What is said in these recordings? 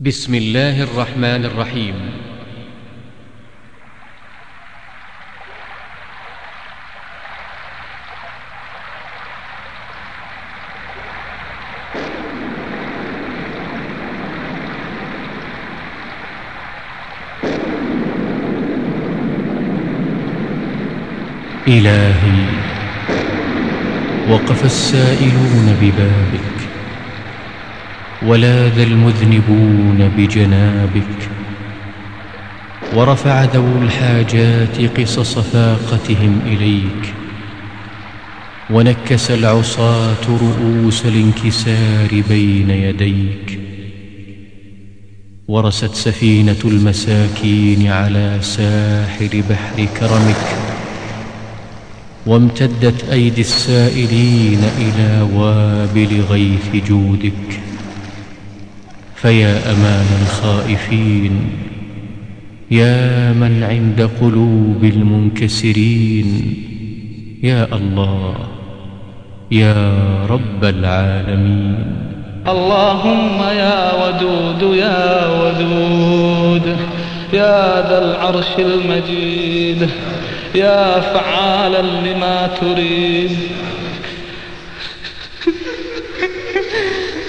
بسم الله الرحمن الرحيم. إلهي وقف السائلون ببابك. ولاذ المذنبون بجنابك ورفع ذو الحاجات قصص فاقتهم إليك ونكس العصاة رؤوس الانكسار بين يديك ورست سفينة المساكين على ساحر بحر كرمك وامتدت أيدي السائلين إلى وابل غيث جودك فيا أمان الخائفين يا من عند قلوب المنكسرين يا الله يا رب العالمين. اللهم يا ودود يا ودود يا ذا العرش المجيد يا فعالا لما تريد.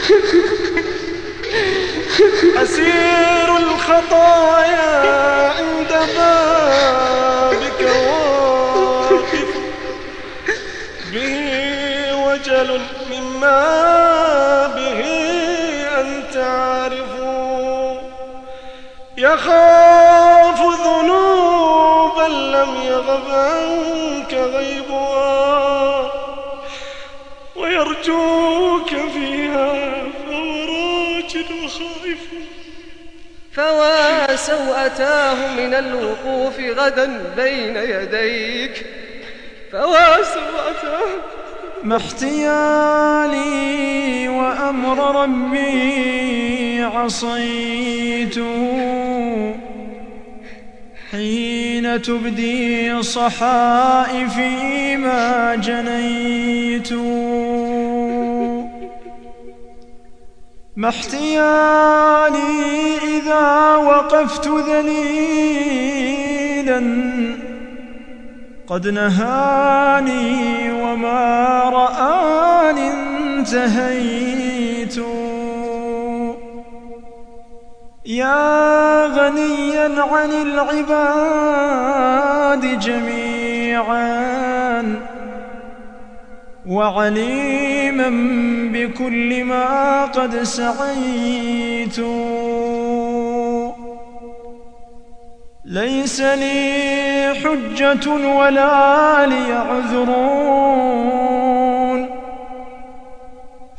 أسير الخطايا عند بابك واقف به وجل مما به أنت عارف يخاف فوا سوءتاه من الوقوف غدا بين يديك. فوا سوءتاه ما احتيالي وأمر ربي عصيت حين تبدي صحائفي ما جنيت ما احتيالي إذا وقفت ذليلا. قد نهاني وما رآني انتهيت. يا غنيا عن العباد جميعا. وعليما بكل ما قد سعيت. ليس لي حجة ولا لي عذرون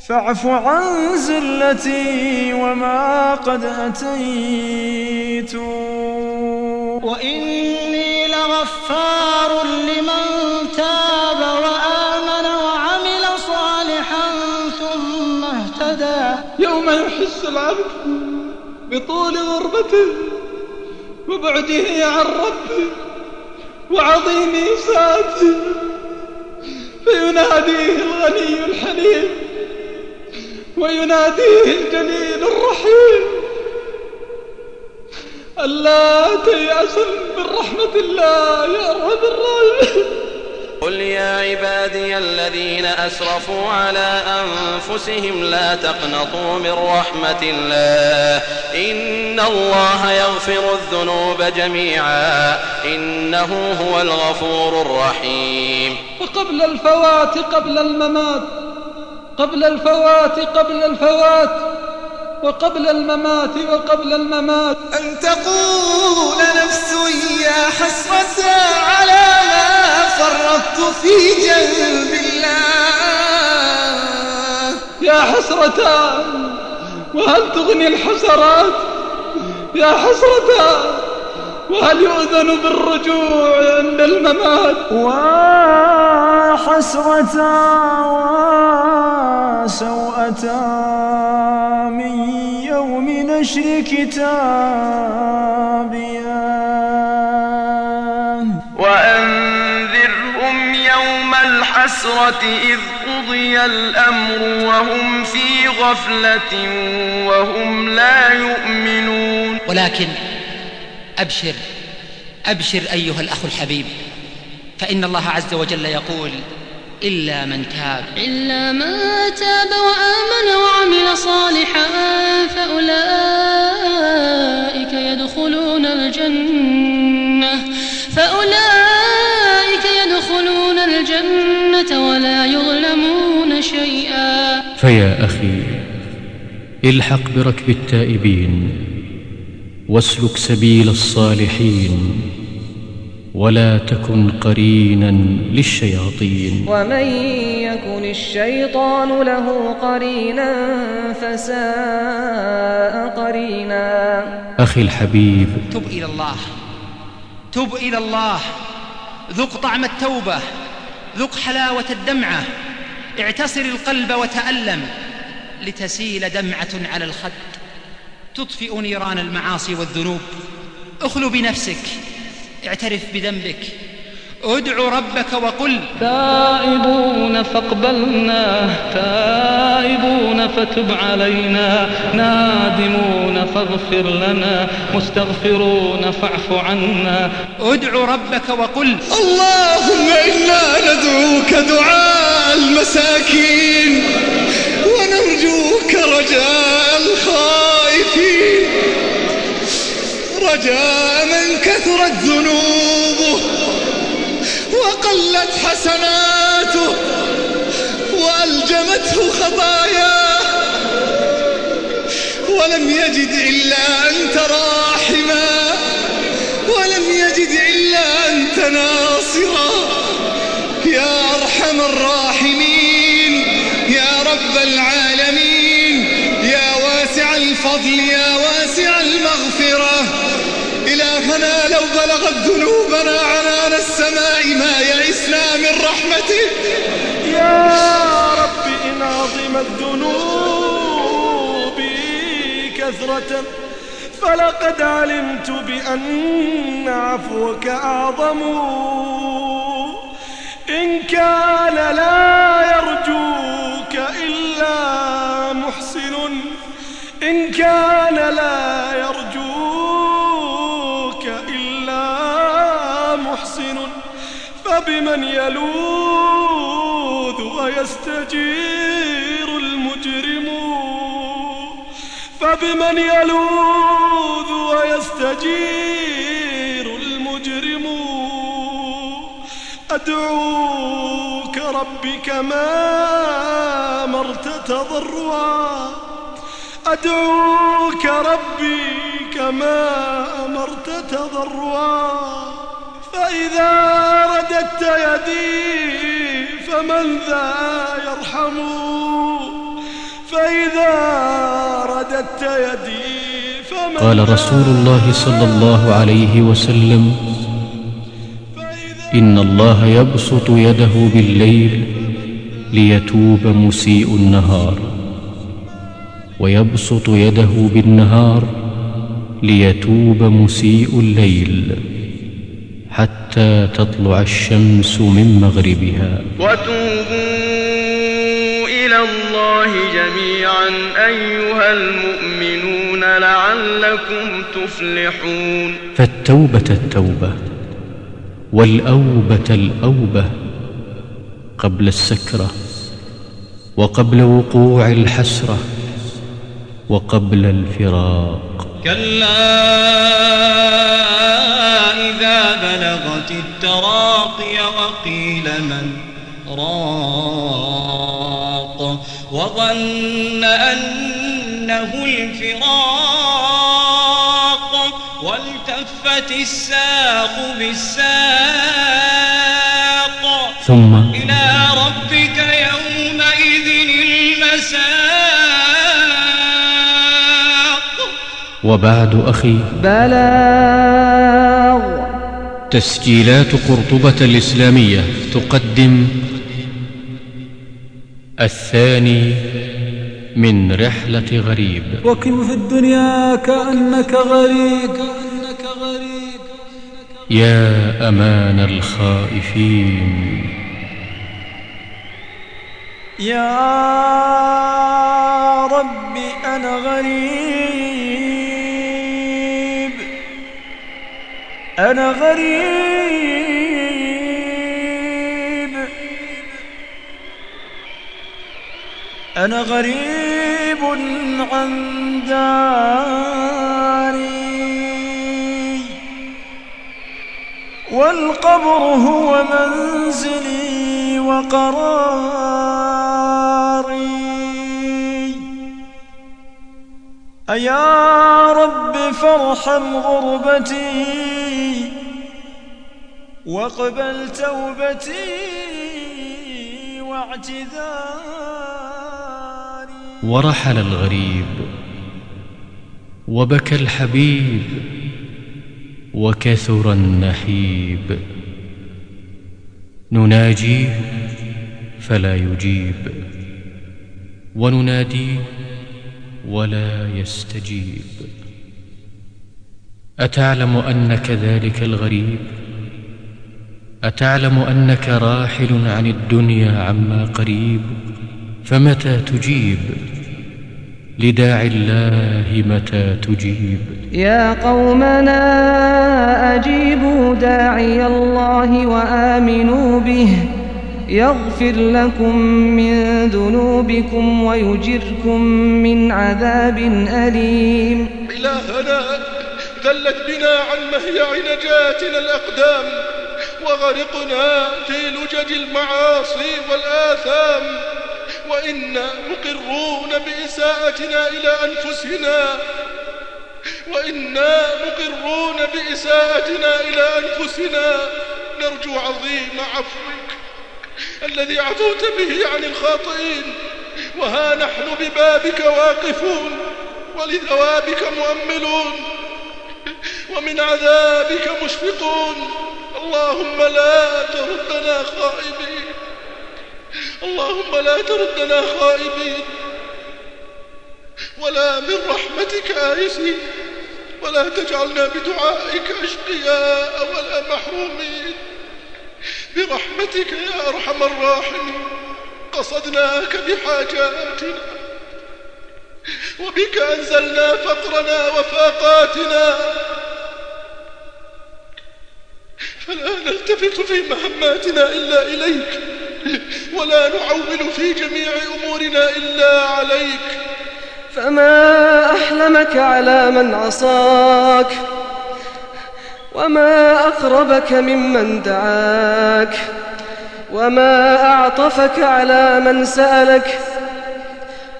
فاعف عن زلتي وما قد أتيت. وإني لغفار لمن يحس العبد بطول غربته وبعده عن ربه وعظيم إساءته فيناديه الغني الحليم ويناديه الجليل الرحيم. ألا تيأسا من رحمة الله يا أرحم الراحمين. قل يا عبادي الذين أسرفوا على أنفسهم لا تقنطوا من رحمة الله. إن الله يغفر الذنوب جميعا. إنه هو الغفور الرحيم. وقبل الفوات قبل الممات. قبل الفوات قبل الفوات. وقبل الممات وقبل الممات. أن تقول نفس يا حسرة على ما فرطت في جنب الله. يا حسرة وهل تغني الحسرات؟ يا حسرة وهل يؤذن بالرجوع عند الممات؟ وحسرة وسوءة من يوم نشر كتابي وأنذرهم يوم الحسرة إذ قضي قضي الأمر وهم في غفلة وهم لا يؤمنون. ولكن أبشر أبشر أيها الأخ الحبيب فإن الله عز وجل يقول إلا من تاب. إلا من تاب وآمن وعمل صالحا فأولئك يدخلون الجنة فأولئك يدخلون الجنة ولا يظلمون شيئا. فيا أخي الحق بركب التائبين واسلك سبيل الصالحين. ولا تكن قرينا للشياطين. ومن يكن الشيطان له قرينا فساء قرينا. أخي الحبيب. تب إلى الله. تب إلى الله. ذق طعم التوبة. ذق حلاوة الدمعة. اعتصر القلب وتألم لتسيل دمعة على الخد تطفئ نيران المعاصي والذنوب. اخلو بنفسك. اعترف بذنبك. ادع ربك وقل. تائبون فاقبلنا تائبون فتب علينا نادمون فاغفر لنا مستغفرون فاعف عنا. ادع ربك وقل. اللهم إنا ندعوك دعاء المساكين ونرجوك رجاء الخائفين. رجاء من كثرت ذنوبه وقلت حسناته وألجمته خطاياه ولم يجد إلا أنت راحما ولم يجد إلا أنت ناصرا بلغت ذنوبنا عنان السماء ما يئسنا من رحمتك يا رب إن عظمت ذنوبي كثرة فلقد علمت بأن عفوك أعظم. إن كان لا يرجوك إلا محسن. إن كان لا يرجوك فبمن يلوذ ويستجير المجرم. فبمن يلوذ ويستجير المجرم. أدعوك ربي كما أمرت تضرعا. أدعوك ربي كما أمرت تضرعا. فإذا رددت يدي فمن ذا يرحم؟ فإذا رددت يدي فمن قال رسول الله صلى الله عليه وسلم إن الله يبسط يده بالليل ليتوب مسيء النهار ويبسط يده بالنهار ليتوب مسيء الليل. حتى تطلع الشمس من مغربها. وتوبوا إلى الله جميعا أيها المؤمنون لعلكم تفلحون. فالتوبة التوبة والأوبة الأوبة قبل السكرة وقبل وقوع الحسرة وقبل الفراق. كلا إذا بلغت التراقي وقيل من راق وظن أنه الفراق والتفت الساق بالساق ثم إلى ربك يومئذ المساق وبعد أخي. بلاغ. تسجيلات قرطبة الإسلامية تقدم الثاني من رحلة غريب. وكن في الدنيا كأنك غريب. يا أمان الخائفين. يا رب أنا غريب. أنا غريب. أنا غريب عن داري والقبر هو منزلي وقراري. أيا رب فارحم غربتي. واقبل توبتي واعتذاري. ورحل الغريب وبكى الحبيب وكثر النحيب. نناجيه فلا يجيب ونناديه ولا يستجيب. أتعلم أنك ذلك الغريب؟ أتعلم أنك راحل عن الدنيا عما قريب؟ فمتى تجيب؟ لداعي الله متى تجيب؟ يا قومنا أجيبوا داعي الله وآمنوا به. يغفر لكم من ذنوبكم ويجركم من عذاب أليم. إلهنا ذلت بنا عن مهيع نجاتنا الأقدام. وغرقنا في لجج المعاصي والآثام وإنا مقرون بإساءتنا إلى أنفسنا وإنا مقرون بإساءتنا إلى أنفسنا نرجو عظيم عفوك الذي عفوت به عن الخاطئين وها نحن ببابك واقفون ولثوابك مؤملون ومن عذابك مشفقون. اللهم لا تردنا خائبين. اللهم لا تردنا خائبين. ولا من رحمتك آيسين ولا تجعلنا بدعائك أشقياء ولا محرومين. برحمتك يا أرحم الراحمين. قصدناك بحاجاتنا. وبك أنزلنا فقرنا وفاقاتنا. فلا نلتفت في مهماتنا إلا إليك ولا نعول في جميع أمورنا إلا عليك. فما أحلمك على من عصاك وما أقربك ممن دعاك وما أعطفك على من سألك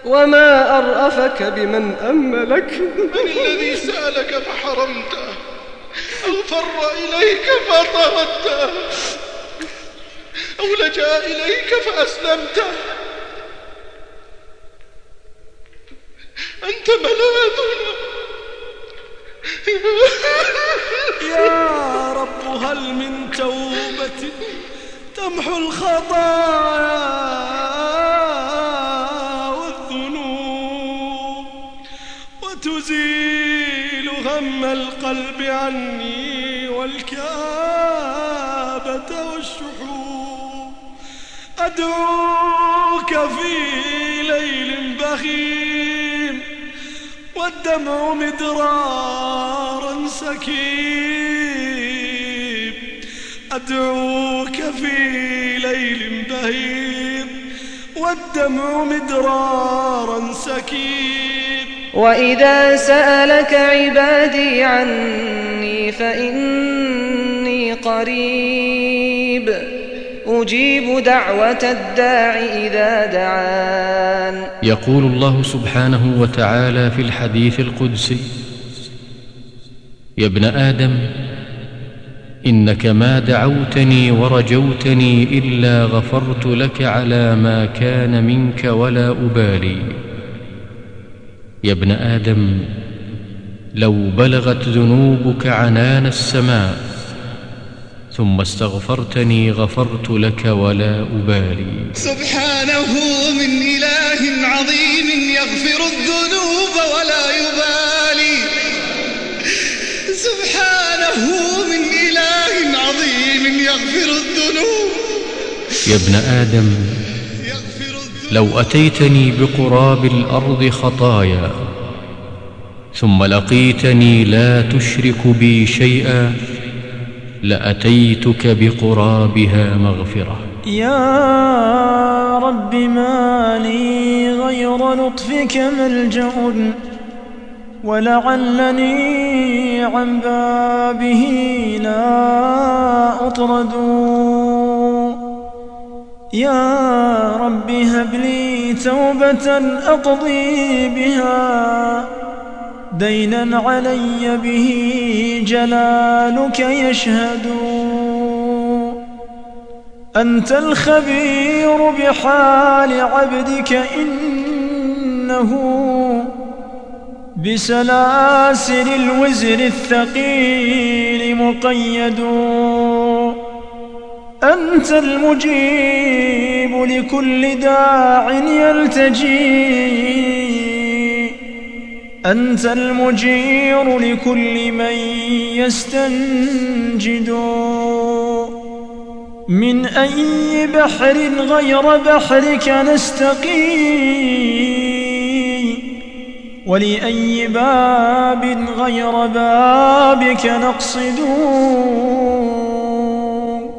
وما أرأفك بمن أملك. من الذي سألك فحرمته أو فر إليك فطردته أو لجأ إليك فأسلمته أنت ملاذنا يا رب هل من توبة تمحو الخطايا؟ هم القلب عني والكابة والشحوب أدعوك في ليل بخيم والدمع مدرارا سكيب أدعوك في ليل بهيم والدمع مدرارا سكيب وإذا سألك عبادي عني فإني قريب أجيب دعوة الداع إذا دعان. يقول الله سبحانه وتعالى في الحديث القدسي يا ابن آدم إنك ما دعوتني ورجوتني إلا غفرت لك على ما كان منك ولا أبالي. يا ابن آدم لو بلغت ذنوبك عنان السماء ثم استغفرتني غفرت لك ولا أبالي. سبحانه من إله عظيم يغفر الذنوب ولا يبالي. سبحانه من إله عظيم يغفر الذنوب. يا ابن آدم لو أتيتني بقراب الأرض خطايا ثم لقيتني لا تشرك بي شيئا لأتيتك بقرابها مغفرة. يا رب ما لي غير لطفك ملجأ ولعلني عن بابه لا أطرد. يا رب هب لي توبة أقضي بها. دينا علي به جلالك يشهد. أنت الخبير بحال عبدك إنه بسلاسل الوزر الثقيل مقيد. أنت المجيب لكل داع يلتجي. أنت المجير لكل من يستنجد. من أي بحر غير بحرك نستقي. ولأي باب غير بابك نقصد.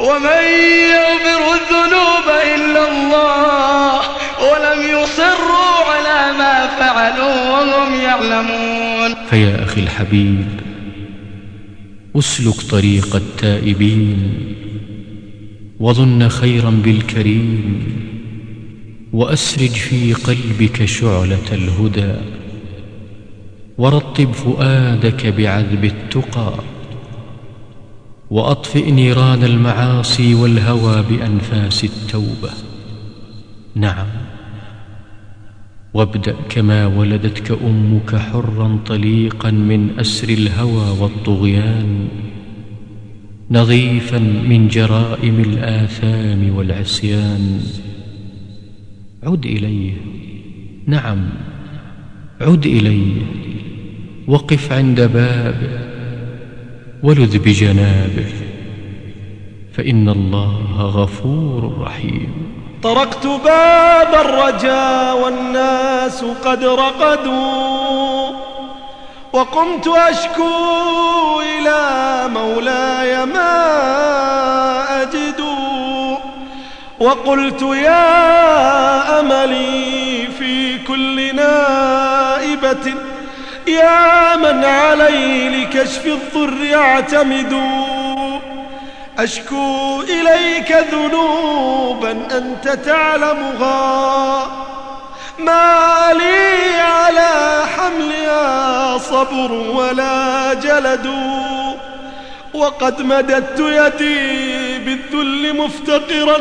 ومن يغفر الذنوب إلا الله ولم يصروا على ما فعلوا وهم يعلمون. فيا أخي الحبيب أسلك طريق التائبين وظن خيرا بالكريم وأسرج في قلبك شعلة الهدى ورطب فؤادك بعذب التقى وأطفئ نيران المعاصي والهوى بأنفاس التوبة. نعم. وابدأ كما ولدتك أمك حرا طليقا من أسر الهوى والطغيان نظيفا من جرائم الآثام والعصيان. عد إليه نعم. عد إليه وقف عند بابه ولذ بجنابه فإن الله غفور رحيم. طرقت باب الرجا والناس قد رقدوا وقمت أشكو إلى مولاي ما أجد وقلت يا أملي في كل نائبة يا من علي لكشف الضر اعتمد. أشكو إليك ذنوبا أنت تعلمها. ما لي على حملها صبر ولا جلد. وقد مددت يدي بالذل مفتقرا.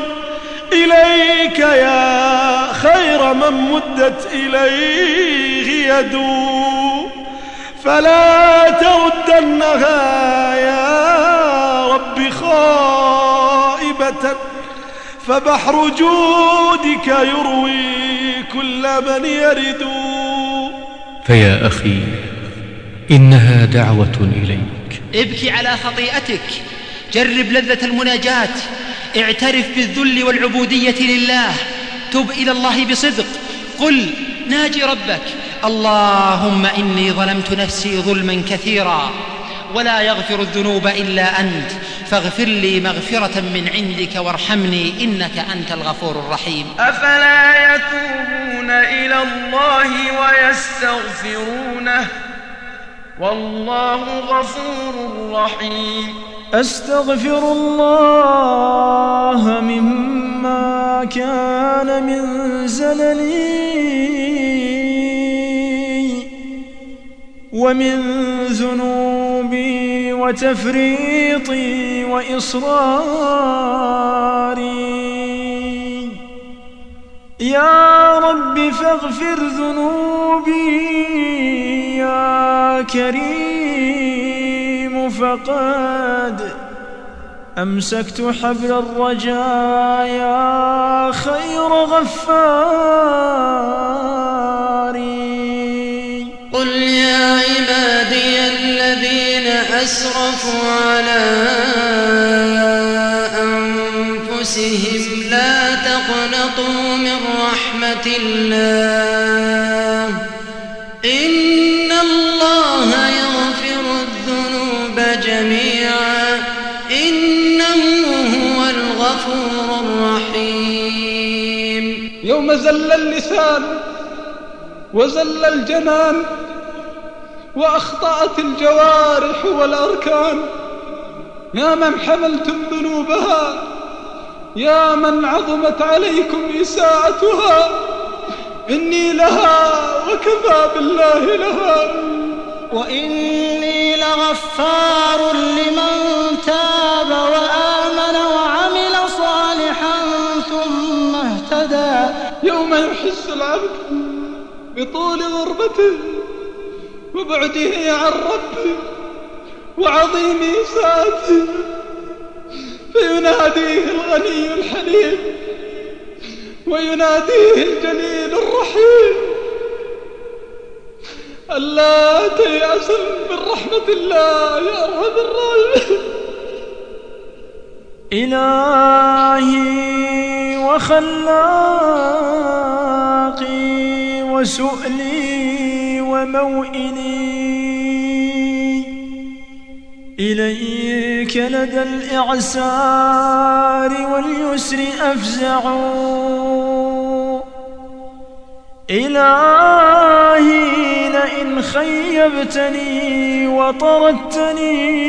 إليك يا خير من مدت إليه يدو فلا تردنها يا رب خائبة فبحر جودك يروي كل من يرد. فيا أخي إنها دعوة إليك. ابكي على خطيئتك. جرب لذة المناجاة. اعترف بالذل والعبودية لله. تب إلى الله بصدق. قل ناجي ربك. اللهم إني ظلمت نفسي ظلما كثيرا ولا يغفر الذنوب إلا أنت فاغفر لي مغفرة من عندك وارحمني إنك أنت الغفور الرحيم. أفلا يتوبون إلى الله ويستغفرونه؟ والله غفور رحيم. أستغفر الله مما كان من زللي. ومن ذنوبي وتفريطي وإصراري. يا رب فاغفر ذنوبي يا كريم فقد أمسكت حبل الرجاء يا خير غفار قل يا عبادي الذين أسرفوا على أنفسهم لا تقنطوا من رحمة الله إن الله يغفر الذنوب جميعا إنه هو الغفور الرحيم يوم زل اللسان وزل الجنان وأخطأت الجوارح والأركان. يا من حملتم ذنوبها يا من عظمت عليكم إساءتها. إني لها وكفى بالله لها. وإني لغفار لمن تاب وآمن وعمل صالحا ثم اهتدى. يوم يحس العبد بطول غربته وبعده عن ربه وعظيم إساءته فيناديه الغني الحليم ويناديه الجليل الرحيم. ألا تيأس من رحمة الله يا أرحم الراحمين. إلهي وخلاقي وسؤلي وموئلي. إليك لدى الإعسار واليسر أفزع. إلهي لئن خيبتني وطردتني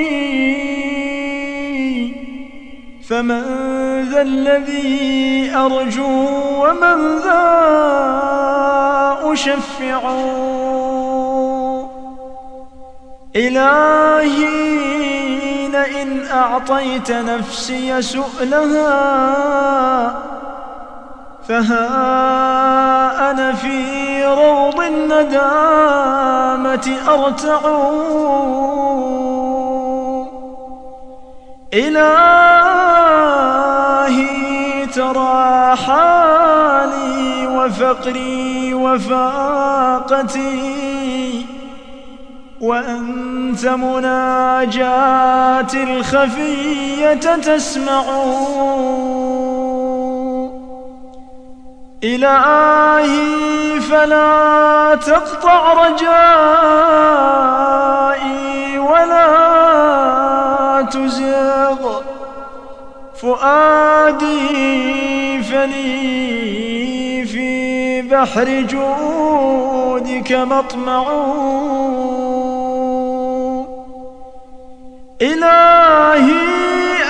فمن ذا الذي أرجو ومن ذا أشفع. إلهي لئن أعطيت نفسي سؤلها فها أنا في روض الندامة أرتع. إلهي ترى حالي وفقري وفاقتي. وأنت مناجاتي الخفية تسمع. إلهي فلا تقطع رجائي ولا تزغ. فؤادي فلي بحر جودك مطمع. إلهي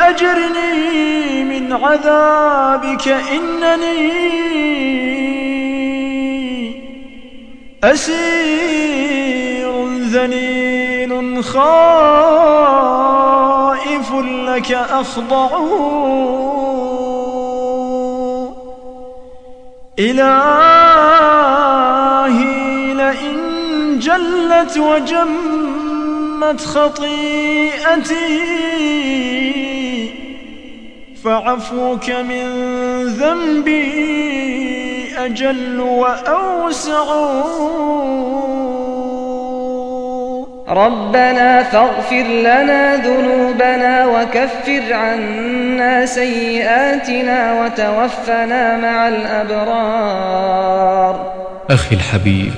أجرني من عذابك إنني أسير ذليل خائف لك أخضع. إلهي لئن جلت وجمت خطيئتي فعفوك من ذنبي أجل وأوسع. ربنا فاغفر لنا ذنوبنا وكفر عنا سيئاتنا وتوفنا مع الأبرار. أخي الحبيب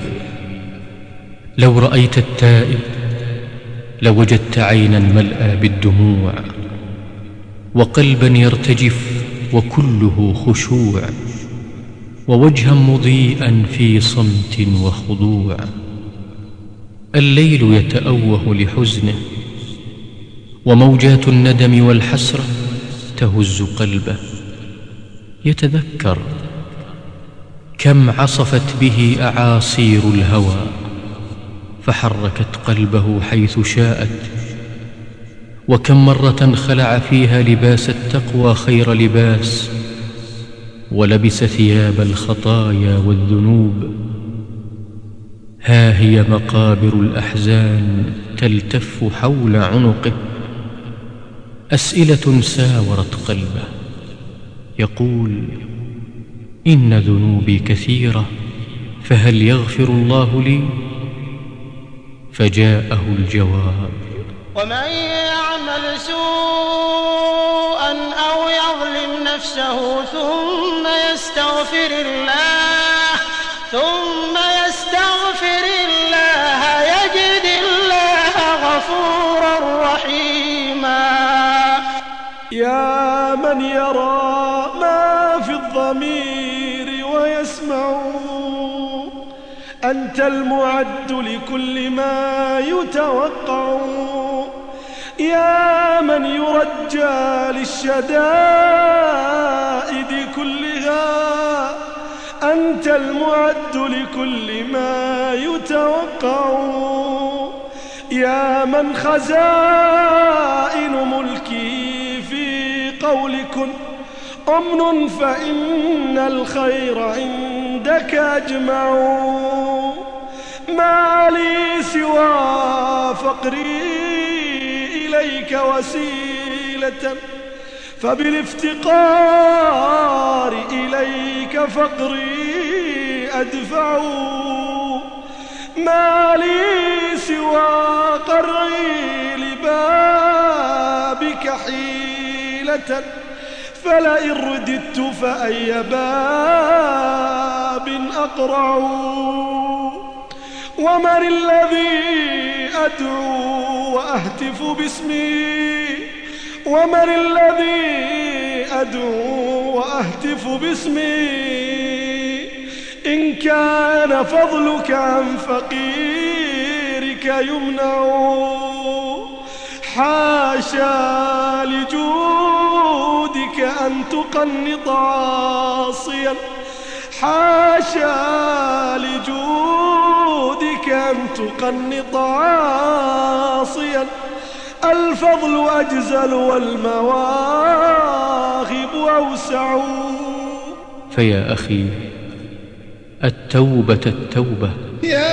لو رأيت التائب لوجدت عينا ملأى بالدموع وقلبا يرتجف وكله خشوع ووجها مضيئا في صمت وخضوع. الليل يتأوه لحزنه وموجات الندم والحسرة تهز قلبه. يتذكر كم عصفت به أعاصير الهوى فحركت قلبه حيث شاءت. وكم مرة خلع فيها لباس التقوى خير لباس ولبس ثياب الخطايا والذنوب. ها هي مقابر الأحزان تلتف حول عنقه. أسئلة ساورت قلبه. يقول إن ذنوبي كثيرة فهل يغفر الله لي؟ فجاءه الجواب ومن يعمل سوءا أو يظلم نفسه ثم يستغفر الله ثم من يرى ما في الضمير ويسمع أنت المعد لكل ما يتوقع يا من يرجى للشدائد كلها أنت المعد لكل ما يتوقع يا من خزائن ملكي في قولكن أمن فإن الخير عندك أجمع. ما لي سوى فقري إليك وسيلة فبالافتقار إليك فقري أدفع. ما لي سوى قري لبابك حيلة فلئن رددت فأي باب أقرع؟ ومن الذي أدعو وأهتف باسمي؟ ومن الذي أدعو وأهتف باسمي؟ إن كان فضلك عن فقيرك يمنع. حاشا لجودك أن تقنط عاصيا. حاشا لجودك أن تقنط عاصيا. الفضل أجزل والمواهب أوسع. فيا أخي التوبة التوبة. يا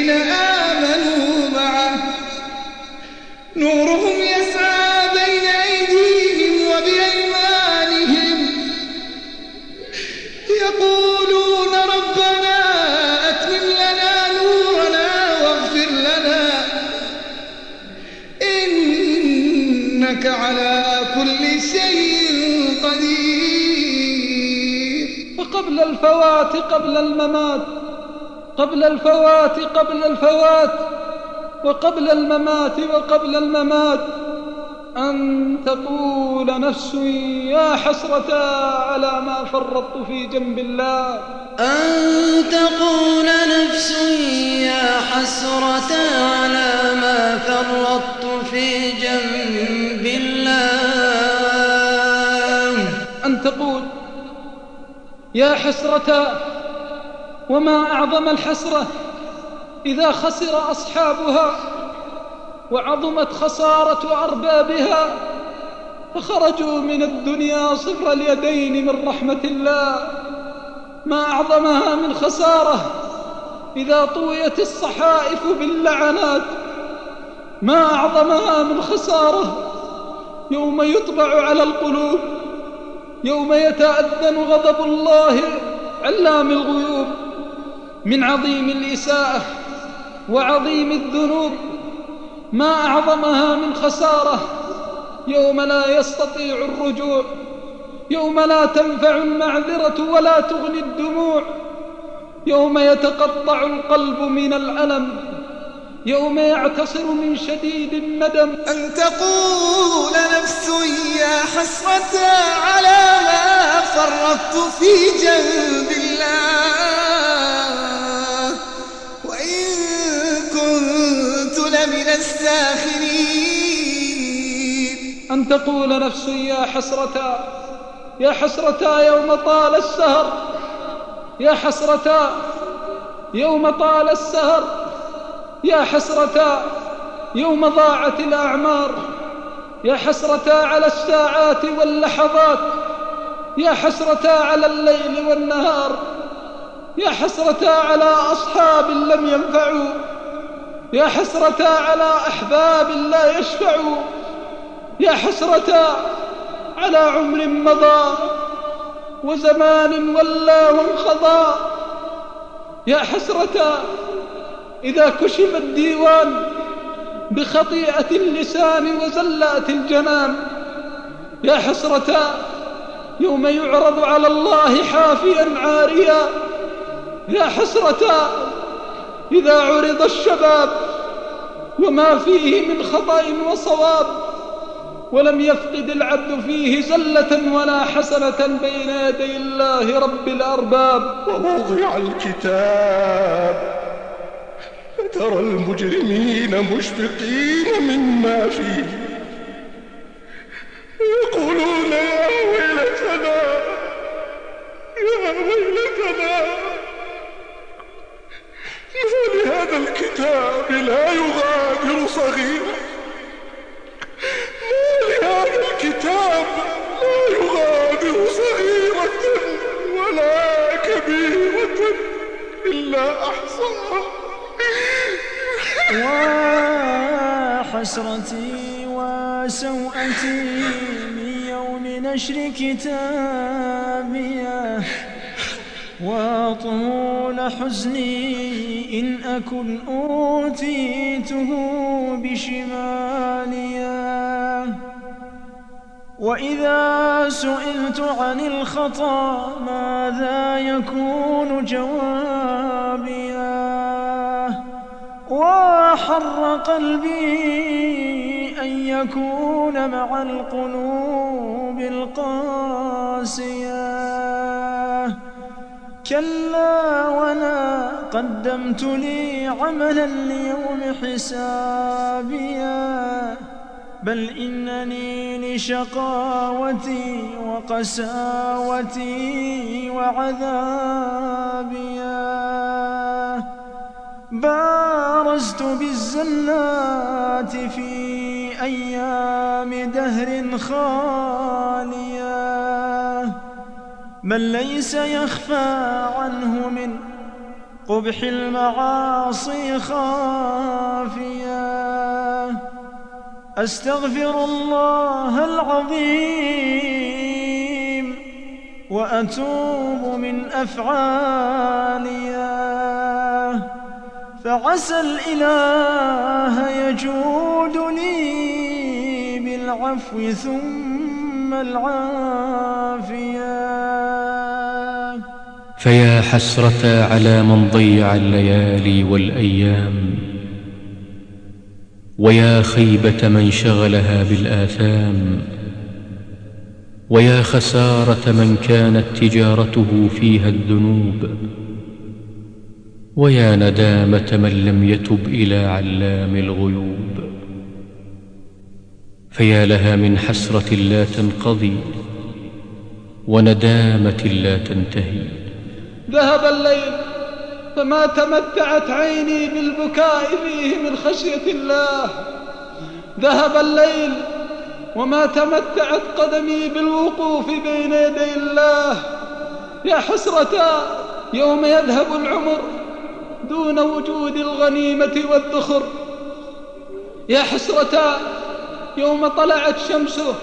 إنك على كل شيء قدير. وقبل الفوات قبل الممات قبل الفوات قبل الفوات وقبل الممات وقبل الممات. أن تقول نفس يا حسرة على ما فرطت في جنب الله. أن تقول نفس يا حسرة على ما فرطت في جنب يا حسرة وما أعظم الحسرة إذا خسر أصحابها وعظمت خسارة أربابها فخرجوا من الدنيا صفر اليدين من رحمة الله. ما أعظمها من خسارة إذا طويت الصحائف باللعنات. ما أعظمها من خسارة يوم يطبع على القلوب يوم يتأذن غضب الله علام الغيوب من عظيم الإساءة وعظيم الذنوب ما أعظمها من خسارة يوم لا يستطيع الرجوع يوم لا تنفع المعذرة ولا تغني الدموع يوم يتقطع القلب من الألم يوم يعتصر من شديد الندم. أن تقول نفس يا حسرة على فرطت في جنب الله. وإن كنت لمن الساخرين. أن تقول نفس يا حسرة يا حسرة يوم طال السهر. يا حسرة يوم طال السهر. يا حسرة يوم ضاعت الأعمار. يا حسرة على الساعات واللحظات. يا حسرة على الليل والنهار يا حسرة على أصحاب لم ينفعوا يا حسرة على أحباب لا يشفعوا يا حسرة على عمر مضى وزمان ولى وانخضى يا حسرة إذا كشف الديوان بخطيئة اللسان وزلات الجنان يا حسرة يوم يعرض على الله حافيا عاريا. يا حسرة إذا عرض الشباب وما فيه من خطأ وصواب ولم يفقد العبد فيه زلة ولا حسنة بين يدي الله رب الأرباب. ووضع الكتاب. فترى المجرمين مشفقين مما فيه. يقولون يا ويلتنا يا ويلتنا لهذا الكتاب لا يغادر صغيرا؟ ما لهذا الكتاب لا يغادر صغيرة ولا كبيرة إلا أحصاها. وسوءتي من يوم نشر كتابي وطول حزني إن أكن أوتيته بشماليا وإذا سئلت عن الخطأ ماذا يكون جوابيا وحر قلبي أن يكون مع القلوب القاسية. كلا ولا قدمت لي عملا ليوم حسابيا بل إنني لشقاوتي وقساوتي وعذابيا. بارزت بالزلات في أيام دهر خالية من ليس يخفى عنه من قبح المعاصي خافيا أستغفر الله العظيم وأتوب من أفعاليا فعسى الإله يجود لي بالعفو ثم العافية. فيا حسرة على من ضيع الليالي والأيام ويا خيبة من شغلها بالآثام ويا خسارة من كانت تجارته فيها الذنوب ويا ندامة من لم يتب إلى علام الغيوب. فيا لها من حسرة لا تنقضي وندامة لا تنتهي. ذهب الليل فما تمتعت عيني بالبكاء فيه من خشية الله. ذهب الليل وما تمتعت قدمي بالوقوف بين يدي الله. يا حسرة يوم يذهب العمر دون وجود الغنيمة والذخر. يا حسرة يوم طلعت شمسه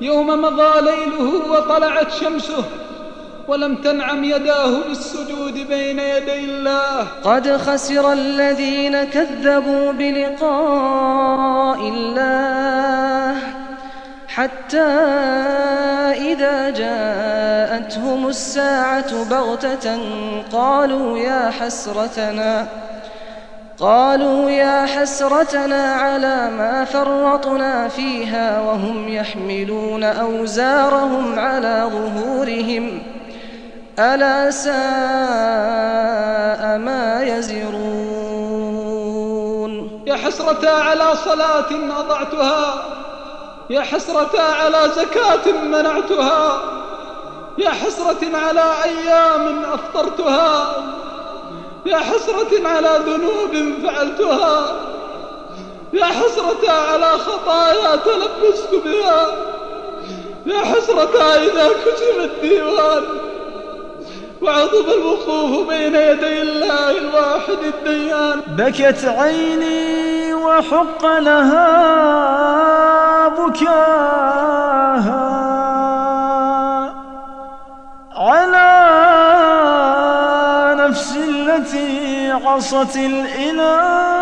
يوم مضى ليله وطلعت شمسه ولم تنعم يداه بالسجود بين يدي الله. قد خسر الذين كذبوا بلقاء الله حتى إذا جاءتهم الساعة بغتة قالوا يا حسرتنا قالوا يا حسرتنا على ما فرطنا فيها وهم يحملون أوزارهم على ظهورهم. ألا ساء ما يزرون. يا حسرتا على صلاة أضعتها. يا حسرتا على زكاة منعتها. يا حسرة على أيام أفطرتها. يا حسرة على ذنوب فعلتها. يا حسرة على خطايا تلبست بها. يا حسرة إذا كتب الديوان. وعظم الوقوف بين يدي الله الواحد الديان. بكت عيني وحق لها بكاها. على عصت الإله.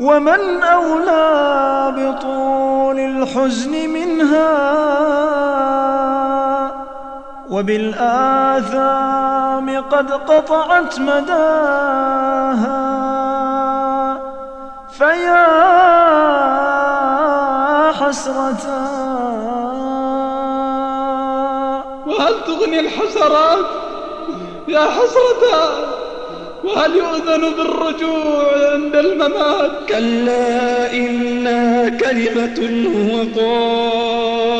ومن أولى بطول الحزن منها؟ وبالآثام قد قطعت مداها. فيا حسرة. وهل تغني الحسرات؟ يا حسرة وهل يؤذن بالرجوع عند الممات؟ كلا إنها كلمة هو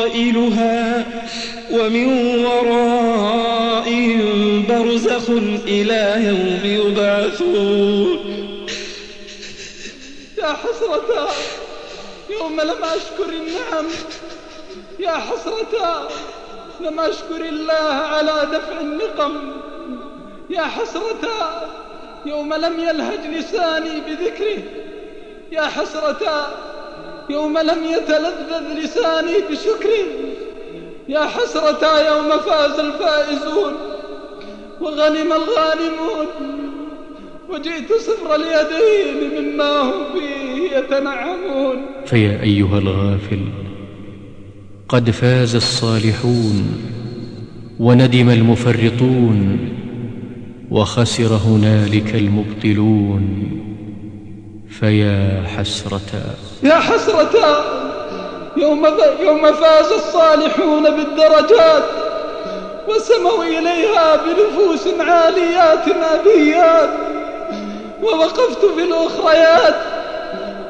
قائلها ومن ورائهم برزخ إلى يوم يبعثون. يا حسرة يوم لم أشكر النعم. يا حسرة لم أشكر الله على دفع النقم. يا حسرة يوم لم يلهج لساني بذكره. يا حسرة يوم لم يتلذذ لساني بشكره. يا حسرة يوم فاز الفائزون وغنم الغانمون. وجئت صفر اليدين مما هم فيه يتنعمون. فيا أيها الغافل قد فاز الصالحون وندم المفرطون. وخسر هنالك المبطلون. فيا حسرة. يا حسرة يوم, يوم فاز الصالحون بالدرجات وسموا إليها بنفوس عاليات أبيات ووقفت في الأخريات.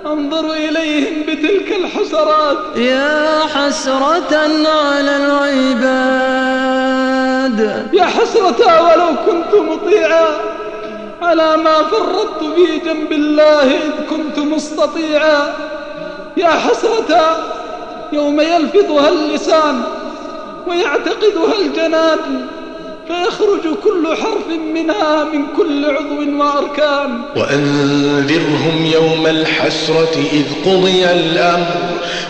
أنظر إليهم بتلك الحسرات. يا حسرة على العباد. يا حسرة ولو كنت مطيعا على ما فرطت في جنب الله إذ كنت مستطيعا. يا حسرة يوم يلفظها اللسان ويعتقدها الجنان فيخرج كل حرف منها من كل عضو وأركان. وأنذرهم يوم الحسرة إذ قضي الأمر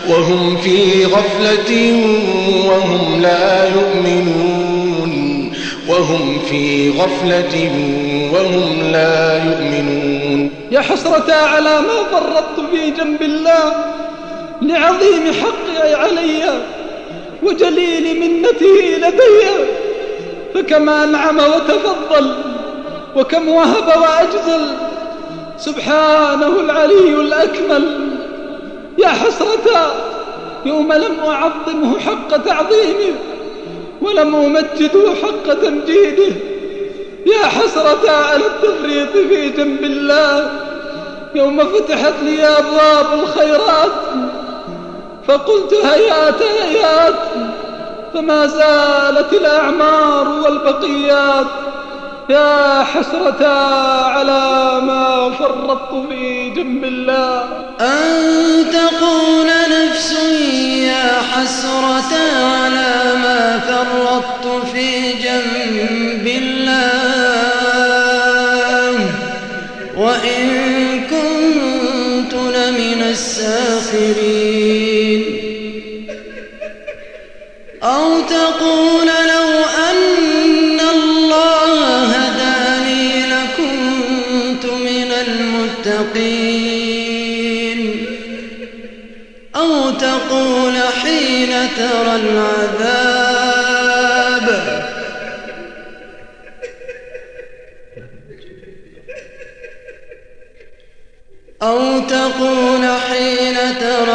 وهم في غفلة وهم لا يؤمنون. وهم في غفلة وهم لا يؤمنون. يا حسرة على ما فرطت في جنب الله؟ لعظيم حقي علي وجليل منته لدي. فكما أنعم وتفضل وكم وهب وأجزل سبحانه العلي الأكمل. يا حسرة يوم لم أعظمه حق تعظيمه ولم أمجده حق تمجيده. يا حسرة على التفريط في جنب الله. يوم فتحت لي أبواب الخيرات. فقلت هيات هيات فما زالت الأعمار والبقيات. يا حسرة على ما فرطت في جنب الله. أن تقول نفس يا حسرة على ما في جنب الله.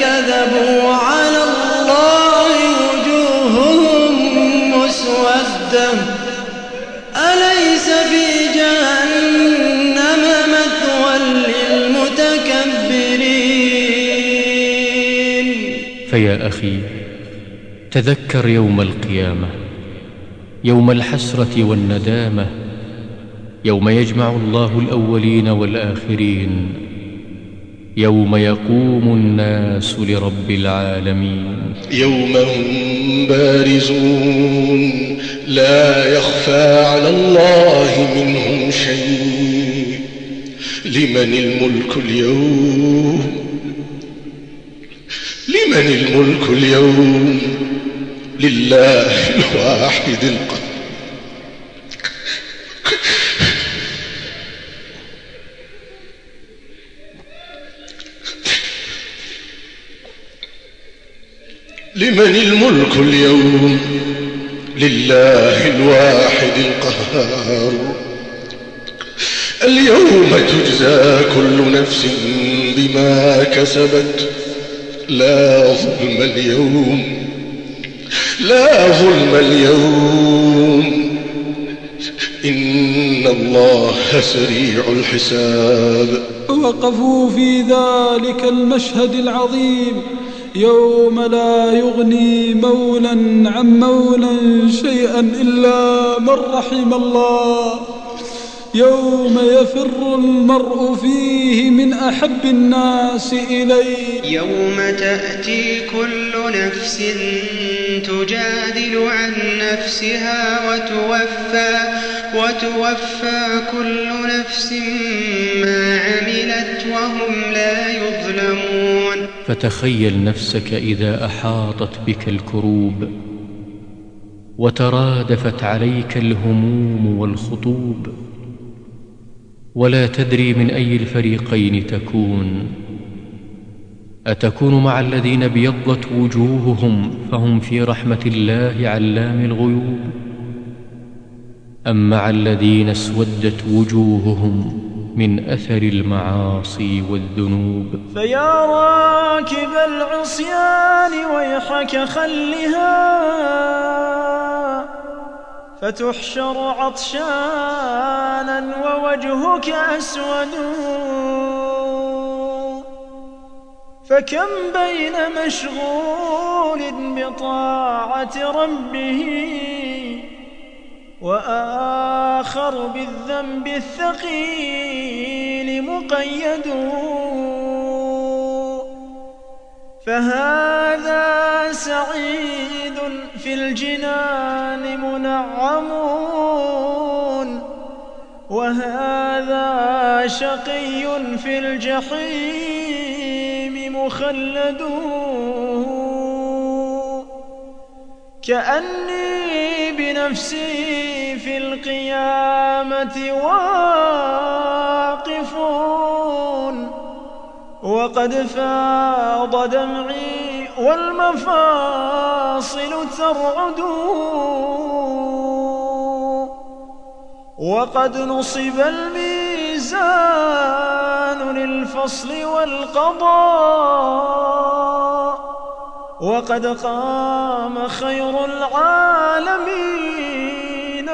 كذبوا على الله وجوههم مسودة. أليس في جهنم مثوى للمتكبرين؟ فيا أخي تذكر يوم القيامة يوم الحسرة والندامة يوم يجمع الله الأولين والآخرين يوم يقوم الناس لرب العالمين. يوم هم بارزون لا يخفى على الله منهم شيء. لمن الملك اليوم؟ لمن الملك اليوم؟ لله الواحد القهار لمن الملك اليوم لله الواحد القهار. اليوم تجزى كل نفس بما كسبت. لا ظلم اليوم لا ظلم اليوم. إن الله سريع الحساب. وقفوا في ذلك المشهد العظيم. يوم لا يغني مولا عن مولا شيئا إلا من رحم الله. يوم يفر المرء فيه من أحب الناس إليه. يوم تأتي كل نفس تجادل عن نفسها وتوفى وتوفى كل نفس ما عملت وهم لا يظلمون. فتخيل نفسك إذا أحاطت بك الكروب وترادفت عليك الهموم والخطوب ولا تدري من أي الفريقين تكون أتكون مع الذين ابيضت وجوههم فهم في رحمة الله علام الغيوب أم مع الذين اسودت وجوههم من أثر المعاصي والذنوب. فيا راكب العصيان ويحك خلها فتحشر عطشانا ووجهك أسود. فكم بين مشغول بطاعة ربه؟ وآخر بالذنب الثقيل مقيد. فهذا سعيد في الجنان منعمون وهذا شقي في الجحيم مخلد. كأني بنفسي في القيامة واقفون. وقد فاض دمعي والمفاصل ترعد وقد نصب الميزان للفصل والقضاء. وقد قام خير العالمين.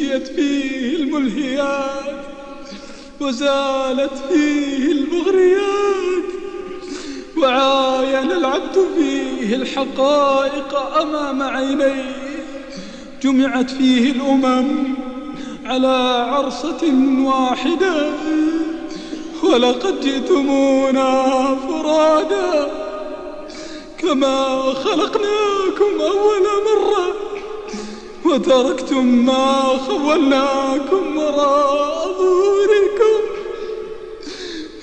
نسيت فيه الملهيات وزالت فيه المغريات وعاين العبد فيه الحقائق أمام عينيه جمعت فيه الأمم على عرصة واحدة ولقد جئتمونا فرادا كما خلقناكم أول مرة وتركتم ما خولناكم وراء ظهوركم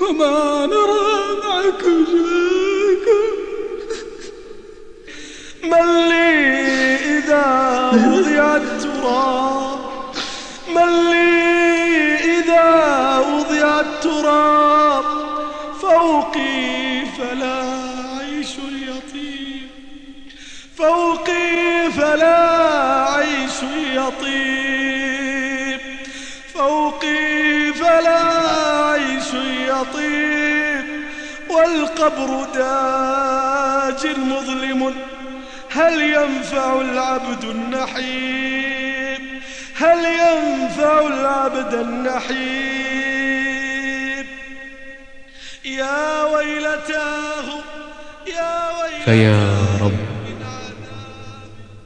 وما نرى معكم شباكم من لي إذا وضع التراب من لي إذا وضع التراب فوقي فلا عيش يطيب فوقي فلا يطيب فوقي فلا عيش يطيب والقبر داج مظلم. هل ينفع العبد النحيب هل ينفع العبد النحيب يا ويلتاه يا ويلتاه. فيا رب.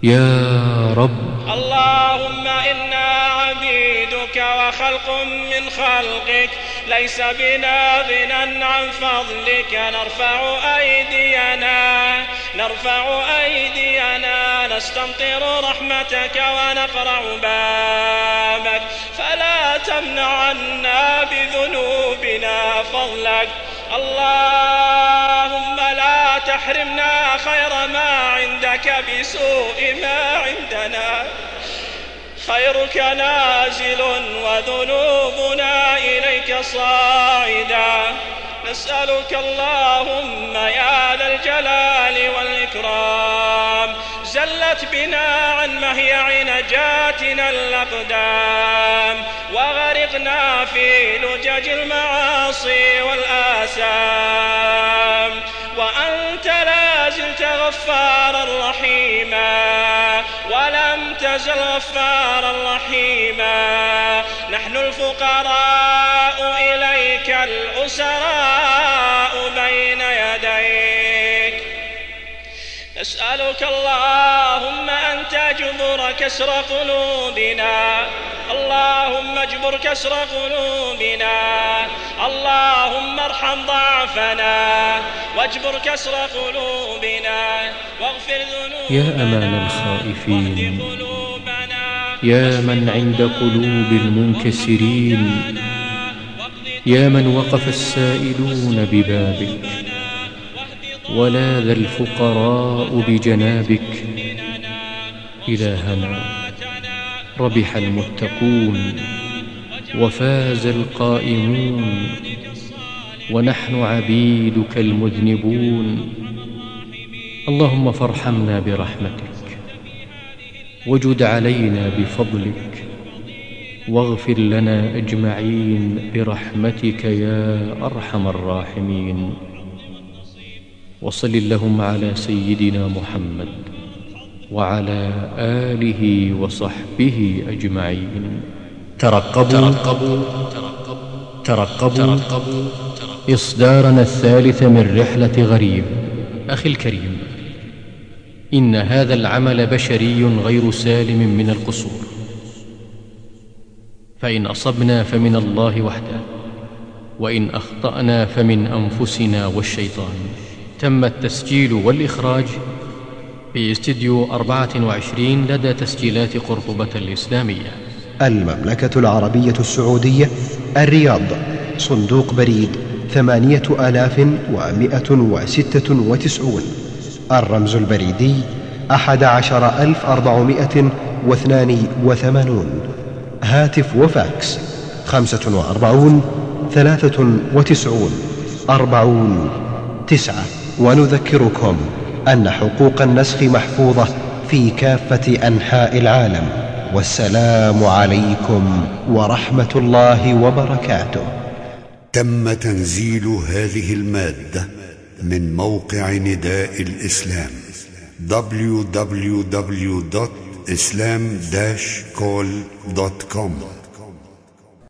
يا رب. اللهم إنا عبيدك وخلق من خلقك. ليس بنا غنى عن فضلك. نرفع أيدينا نرفع أيدينا. نستمطر رحمتك ونقرع بابك. فلا تمنع عنا بذنوبنا فضلك. اللهم لا تحرمنا خير ما عندك بسوء ما عندنا. خيرك نازل وذنوبنا إليك صاعدا. نسألك اللهم يا ذا الجلال والإكرام. زلت بنا عن مهيع نجاتنا الأقدام. وغرقنا في لجج المعاصي والآثام. وأنت لا زلت غفارا رحيما ولم تزل غفارا رحيما نحن الفقراء إليك الأسراء بين يديك نسألك اللهم أن تجبر كسر قلوبنا. اللهم اجبر كسر قلوبنا. اللهم ارحم ضعفنا. واجبر كسر قلوبنا. واغفر ذنوبنا. يا أمان الخائفين. يا من عند قلوب المنكسرين. يا من وقف السائلون ببابك. ولاذ الفقراء بجنابك إلهنا. ربح المتقون وفاز القائمون ونحن عبيدك المذنبون. اللهم فارحمنا برحمتك وجد علينا بفضلك واغفر لنا أجمعين برحمتك يا أرحم الراحمين. وصل اللهم على سيدنا محمد وعلى آله وصحبه أجمعين. ترقبوا. ترقبوا. ترقبوا, ترقبوا. إصدارنا الثالث من رحلة غريب. أخي الكريم إن هذا العمل بشري غير سالم من القصور. فإن أصبنا فمن الله وحده وإن أخطأنا فمن أنفسنا والشيطان. تم التسجيل والإخراج في استديو 24 لدى تسجيلات قرطبة الإسلامية. المملكة العربية السعودية الرياض صندوق بريد ثمانية آلاف ومائة وستة وتسعون. الرمز البريدي أحد عشر ألف أربعمائة واثنان وثمانون. هاتف وفاكس خمسة وأربعون ثلاثة وتسعون. أربعون تسعة. ونذكركم أن حقوق النسخ محفوظة في كافة أنحاء العالم. والسلام عليكم ورحمة الله وبركاته. تم تنزيل هذه المادة من موقع نداء الإسلام www.islam-call.com